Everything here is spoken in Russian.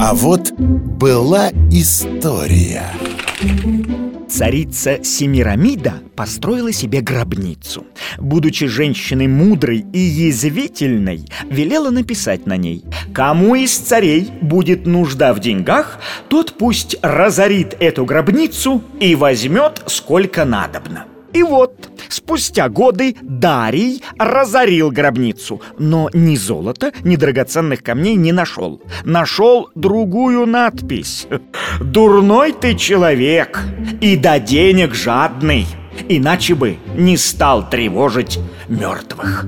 А вот была история Царица Семирамида построила себе гробницу. Будучи женщиной мудрой и язвительной, велела написать на ней «Кому из царей будет нужда в деньгах, тот пусть разорит эту гробницу и возьмет сколько надобно». И вот, спустя годы Дарий разорил гробницу, но ни золота, ни драгоценных камней не нашел. Нашел другую надпись. «Дурной ты человек и до денег жадный, иначе бы не стал тревожить мертвых».